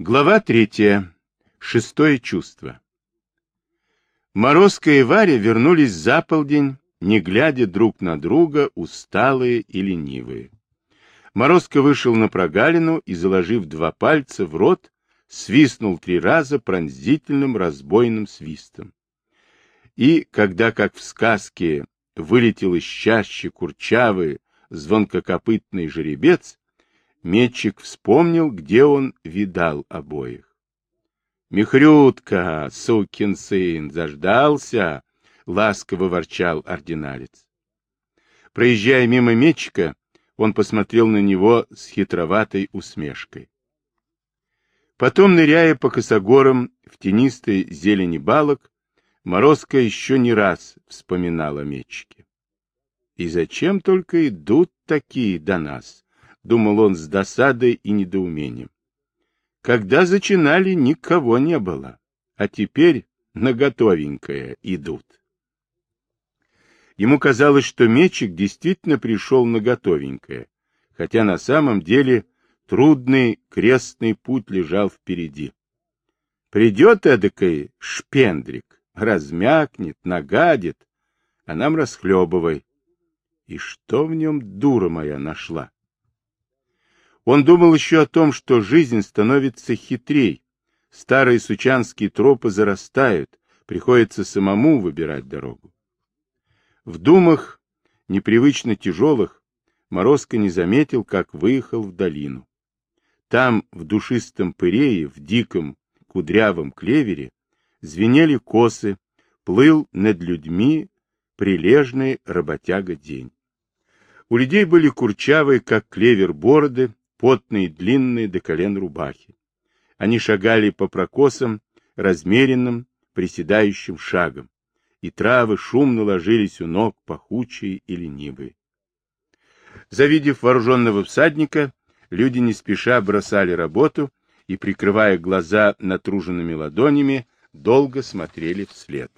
Глава третья. Шестое чувство. Морозка и Варя вернулись за полдень, не глядя друг на друга, усталые и ленивые. Морозко вышел на прогалину и, заложив два пальца в рот, свистнул три раза пронзительным разбойным свистом. И, когда, как в сказке, вылетел из чащи курчавый, звонкокопытный жеребец, Метчик вспомнил, где он видал обоих. «Михрютка, сукин сын, заждался!» — ласково ворчал ординалец. Проезжая мимо Метчика, он посмотрел на него с хитроватой усмешкой. Потом, ныряя по косогорам в тенистой зелени балок, Морозко еще не раз вспоминал о Метчике. И зачем только идут такие до нас? Думал он с досадой и недоумением. Когда зачинали, никого не было, а теперь наготовенькое идут. Ему казалось, что мечик действительно пришел наготовенькое, хотя на самом деле трудный крестный путь лежал впереди. Придет эдакой шпендрик, размякнет, нагадит, а нам расхлебывай. И что в нем дура моя нашла? Он думал еще о том, что жизнь становится хитрей, старые сучанские тропы зарастают, приходится самому выбирать дорогу. В думах, непривычно тяжелых, Морозко не заметил, как выехал в долину. Там, в душистом пырее, в диком, кудрявом клевере, звенели косы, плыл над людьми прилежный работяга день. У людей были курчавые, как клевер, бороды, потные, длинные до колен рубахи. Они шагали по прокосам, размеренным, приседающим шагом, и травы шумно ложились у ног, пахучие и ленивые. Завидев вооруженного всадника, люди не спеша бросали работу и, прикрывая глаза натруженными ладонями, долго смотрели вслед.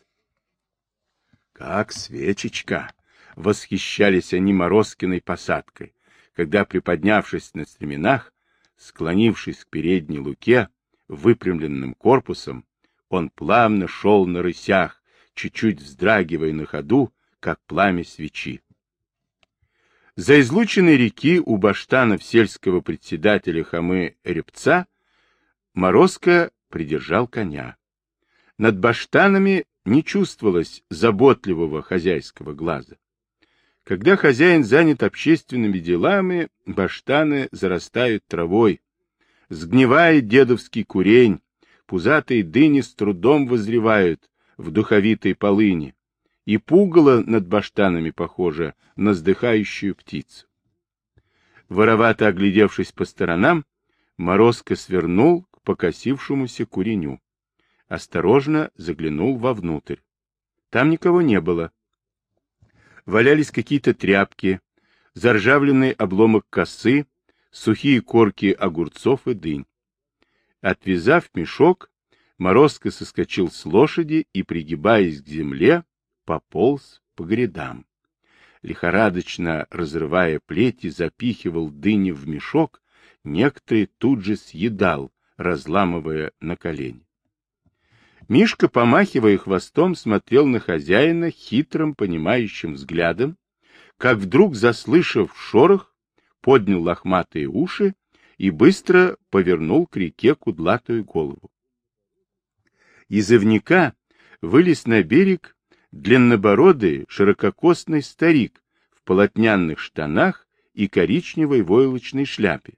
«Как свечечка!» — восхищались они Морозкиной посадкой когда, приподнявшись на стременах, склонившись к передней луке, выпрямленным корпусом, он плавно шел на рысях, чуть-чуть вздрагивая на ходу, как пламя свечи. За излученной реки у баштанов сельского председателя Хамы Репца Морозко придержал коня. Над баштанами не чувствовалось заботливого хозяйского глаза. Когда хозяин занят общественными делами, баштаны зарастают травой. Сгнивает дедовский курень, пузатые дыни с трудом возревают в духовитой полыни, и пугало над баштанами похоже на вздыхающую птицу. Воровато оглядевшись по сторонам, Морозко свернул к покосившемуся куреню. Осторожно заглянул вовнутрь. Там никого не было валялись какие-то тряпки, заржавленный обломок косы, сухие корки огурцов и дынь. Отвязав мешок, Морозко соскочил с лошади и, пригибаясь к земле, пополз по грядам. Лихорадочно разрывая плети, запихивал дыни в мешок, некоторые тут же съедал, разламывая на колени. Мишка, помахивая хвостом, смотрел на хозяина хитрым, понимающим взглядом, как вдруг, заслышав шорох, поднял лохматые уши и быстро повернул к реке кудлатую голову. Из ивника вылез на берег длиннобородый, ширококосный старик в полотняных штанах и коричневой войлочной шляпе.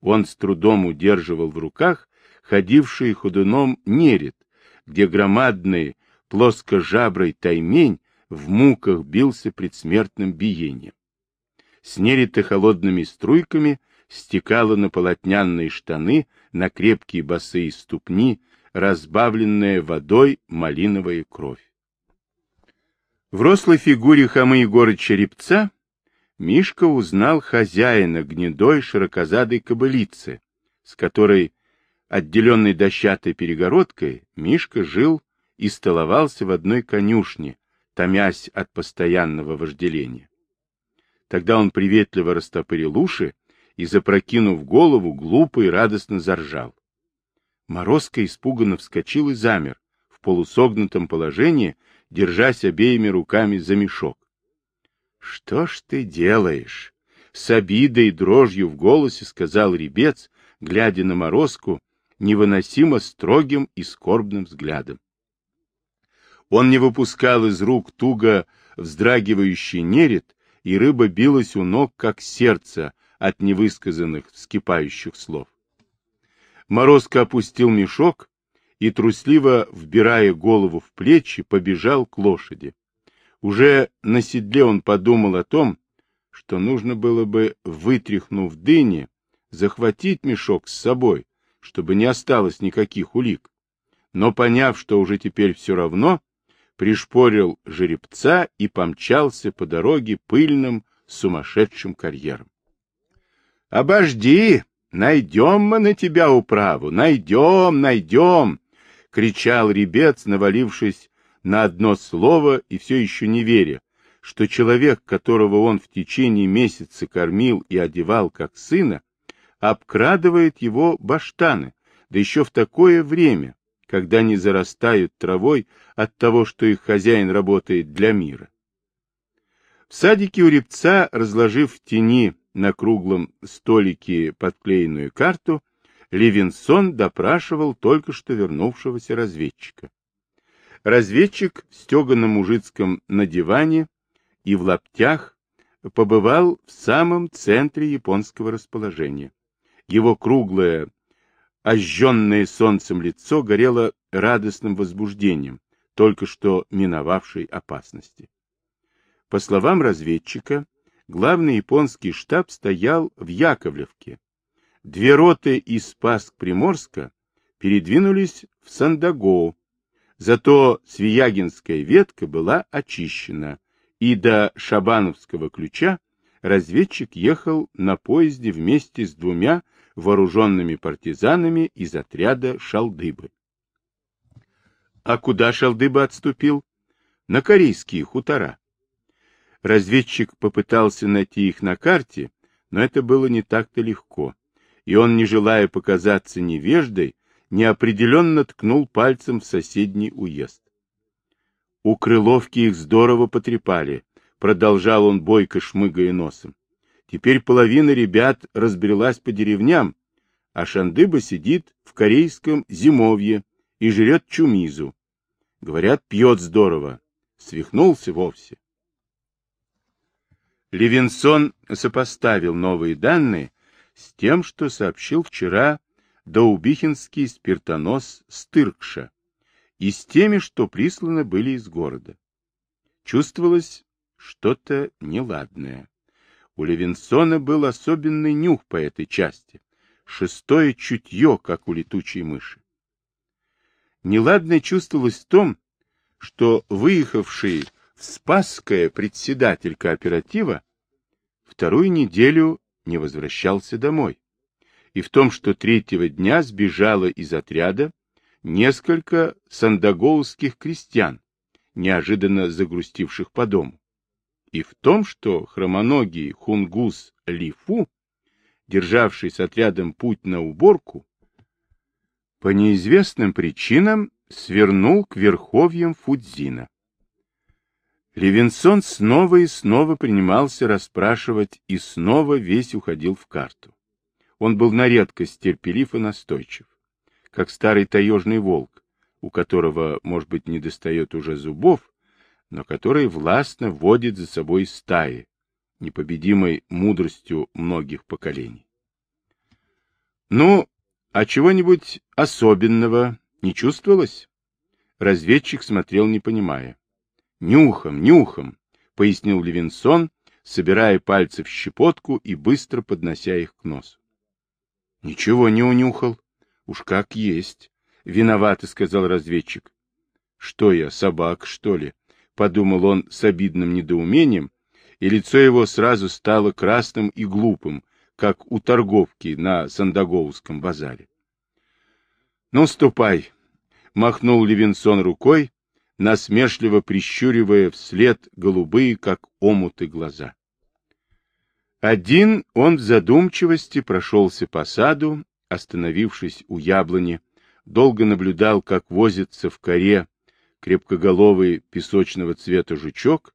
Он с трудом удерживал в руках ходивший ходуном неред, где громадный плоскожабрый таймень в муках бился предсмертным биением. Снерито холодными струйками стекала на полотняные штаны, на крепкие босые ступни, разбавленная водой малиновая кровь. В рослой фигуре Хамы Егора Черепца Мишка узнал хозяина гнедой широкозадой кобылицы, с которой Отделенный дощатой перегородкой, Мишка жил и столовался в одной конюшне, томясь от постоянного вожделения. Тогда он приветливо растопырил уши и, запрокинув голову, глупо и радостно заржал. Морозко испуганно вскочил и замер, в полусогнутом положении, держась обеими руками за мешок. — Что ж ты делаешь? — с обидой и дрожью в голосе сказал ребец, глядя на Морозку невыносимо строгим и скорбным взглядом. Он не выпускал из рук туго вздрагивающий неред, и рыба билась у ног, как сердце от невысказанных вскипающих слов. Морозко опустил мешок и, трусливо вбирая голову в плечи, побежал к лошади. Уже на седле он подумал о том, что нужно было бы, вытряхнув дыни, захватить мешок с собой, чтобы не осталось никаких улик. Но, поняв, что уже теперь все равно, пришпорил жеребца и помчался по дороге пыльным, сумасшедшим карьером. — Обожди! Найдем мы на тебя управу! Найдем, найдем! — кричал ребец, навалившись на одно слово и все еще не веря, что человек, которого он в течение месяца кормил и одевал как сына, обкрадывает его баштаны, да еще в такое время, когда они зарастают травой от того, что их хозяин работает для мира. В садике у репца, разложив в тени на круглом столике подклеенную карту, Левинсон допрашивал только что вернувшегося разведчика. Разведчик в стеганом мужицком на диване и в лаптях побывал в самом центре японского расположения. Его круглое, ожженное солнцем лицо горело радостным возбуждением, только что миновавшей опасности. По словам разведчика, главный японский штаб стоял в Яковлевке. Две роты из Спаск-Приморска передвинулись в Сандагоу, зато Свиягинская ветка была очищена, и до Шабановского ключа разведчик ехал на поезде вместе с двумя вооруженными партизанами из отряда Шалдыбы. А куда Шалдыба отступил? На корейские хутора. Разведчик попытался найти их на карте, но это было не так-то легко, и он, не желая показаться невеждой, неопределенно ткнул пальцем в соседний уезд. У Крыловки их здорово потрепали, продолжал он бойко шмыгая носом. Теперь половина ребят разбрелась по деревням, а Шандыба сидит в корейском зимовье и жрет чумизу. Говорят, пьет здорово. Свихнулся вовсе. Левинсон сопоставил новые данные с тем, что сообщил вчера Даубихинский спиртонос Стыркша, и с теми, что присланы были из города. Чувствовалось что-то неладное. У Левинсона был особенный нюх по этой части, шестое чутье, как у летучей мыши. Неладное чувствовалось в том, что выехавший в Спасское председатель кооператива вторую неделю не возвращался домой, и в том, что третьего дня сбежало из отряда несколько сандагоуских крестьян, неожиданно загрустивших по дому и в том, что хромоногий хунгус Лифу, державший с отрядом путь на уборку, по неизвестным причинам свернул к верховьям Фудзина. Левинсон снова и снова принимался расспрашивать, и снова весь уходил в карту. Он был на редкость терпелив и настойчив, как старый таежный волк, у которого, может быть, не достает уже зубов, но который властно водит за собой стаи, непобедимой мудростью многих поколений. Ну, а чего-нибудь особенного не чувствовалось? Разведчик смотрел, не понимая. Нюхом, нюхом, пояснил Левинсон, собирая пальцы в щепотку и быстро поднося их к носу. Ничего не унюхал. Уж как есть. Виноват, сказал разведчик. Что я, собак, что ли? — подумал он с обидным недоумением, и лицо его сразу стало красным и глупым, как у торговки на Сандагоуском базаре. — Ну, ступай! — махнул Левинсон рукой, насмешливо прищуривая вслед голубые, как омуты, глаза. Один он в задумчивости прошелся по саду, остановившись у яблони, долго наблюдал, как возится в коре крепкоголовый песочного цвета жучок,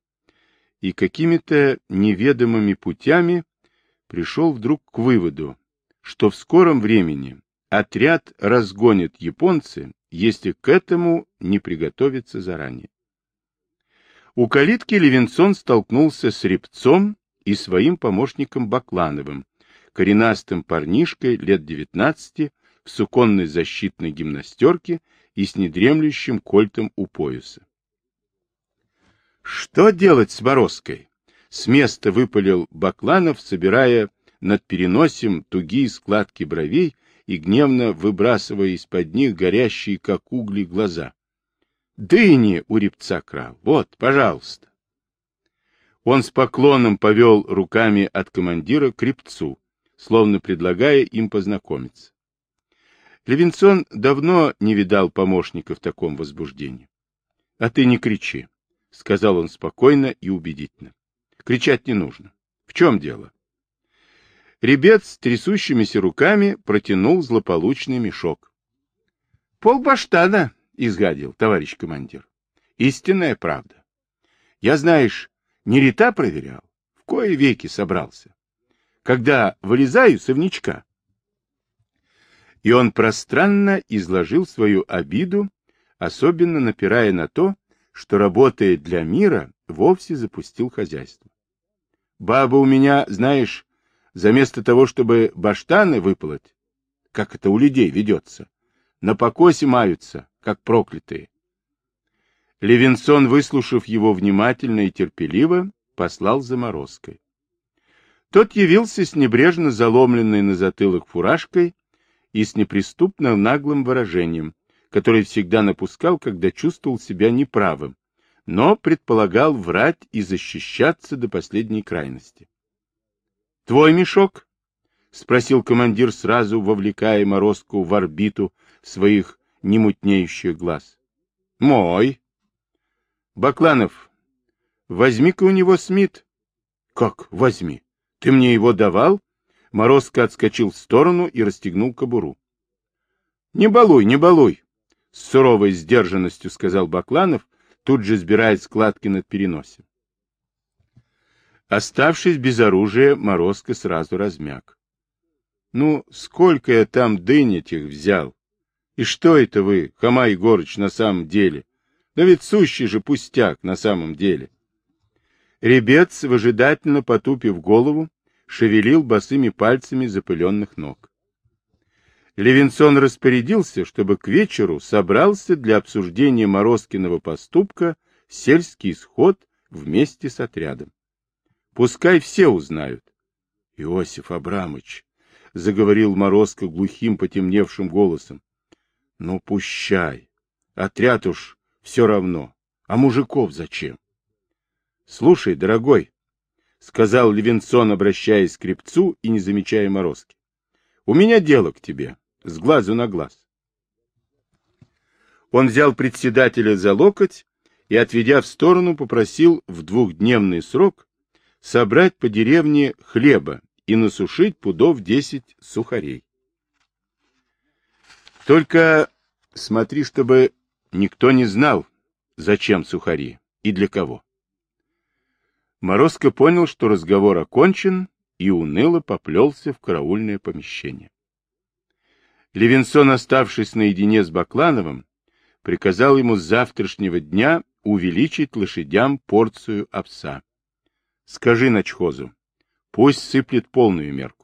и какими-то неведомыми путями пришел вдруг к выводу, что в скором времени отряд разгонят японцы, если к этому не приготовиться заранее. У калитки Левинсон столкнулся с Репцом и своим помощником Баклановым, коренастым парнишкой лет девятнадцати, в суконной защитной гимнастерке и с недремлющим кольтом у пояса. Что делать с Морозкой? С места выпалил Бакланов, собирая над переносием тугие складки бровей и гневно выбрасывая из-под них горящие, как угли, глаза. Дыни у репца крал. Вот, пожалуйста. Он с поклоном повел руками от командира к репцу, словно предлагая им познакомиться. Левинсон давно не видал помощника в таком возбуждении. — А ты не кричи, — сказал он спокойно и убедительно. — Кричать не нужно. В чем дело? Ребят с трясущимися руками протянул злополучный мешок. — Полбаштана, — изгадил товарищ командир. — Истинная правда. Я, знаешь, не рета проверял, в кое веки собрался. Когда вылезаю совничка, и он пространно изложил свою обиду, особенно напирая на то, что, работая для мира, вовсе запустил хозяйство. Баба у меня, знаешь, заместо того, чтобы баштаны выполоть, как это у людей ведется, на покосе маются, как проклятые. Левинсон, выслушав его внимательно и терпеливо, послал заморозкой. Тот явился с небрежно заломленной на затылок фуражкой и с неприступно наглым выражением, которое всегда напускал, когда чувствовал себя неправым, но предполагал врать и защищаться до последней крайности. — Твой мешок? — спросил командир, сразу вовлекая Морозку в орбиту своих немутнеющих глаз. — Мой. — Бакланов, возьми-ка у него Смит. — Как возьми? Ты мне его давал? Морозко отскочил в сторону и расстегнул кобуру. — Не балуй, не балуй! — с суровой сдержанностью сказал Бакланов, тут же сбирая складки над переносием. Оставшись без оружия, Морозко сразу размяк. — Ну, сколько я там дынь этих взял? И что это вы, Хома Егорыч, на самом деле? Да ведь сущий же пустяк на самом деле. Ребец, выжидательно потупив голову, шевелил босыми пальцами запыленных ног. Левинсон распорядился, чтобы к вечеру собрался для обсуждения Морозкиного поступка сельский сход вместе с отрядом. Пускай все узнают. — Иосиф Абрамыч, — заговорил Морозко глухим потемневшим голосом, — ну пущай, отряд уж все равно, а мужиков зачем? — Слушай, дорогой, — сказал Левинсон, обращаясь к крепцу и не замечая морозки. — У меня дело к тебе, с глазу на глаз. Он взял председателя за локоть и, отведя в сторону, попросил в двухдневный срок собрать по деревне хлеба и насушить пудов десять сухарей. Только смотри, чтобы никто не знал, зачем сухари и для кого. Морозко понял, что разговор окончен, и уныло поплелся в караульное помещение. Левинсон, оставшись наедине с Баклановым, приказал ему с завтрашнего дня увеличить лошадям порцию овса. Скажи начхозу, пусть сыплет полную мерку.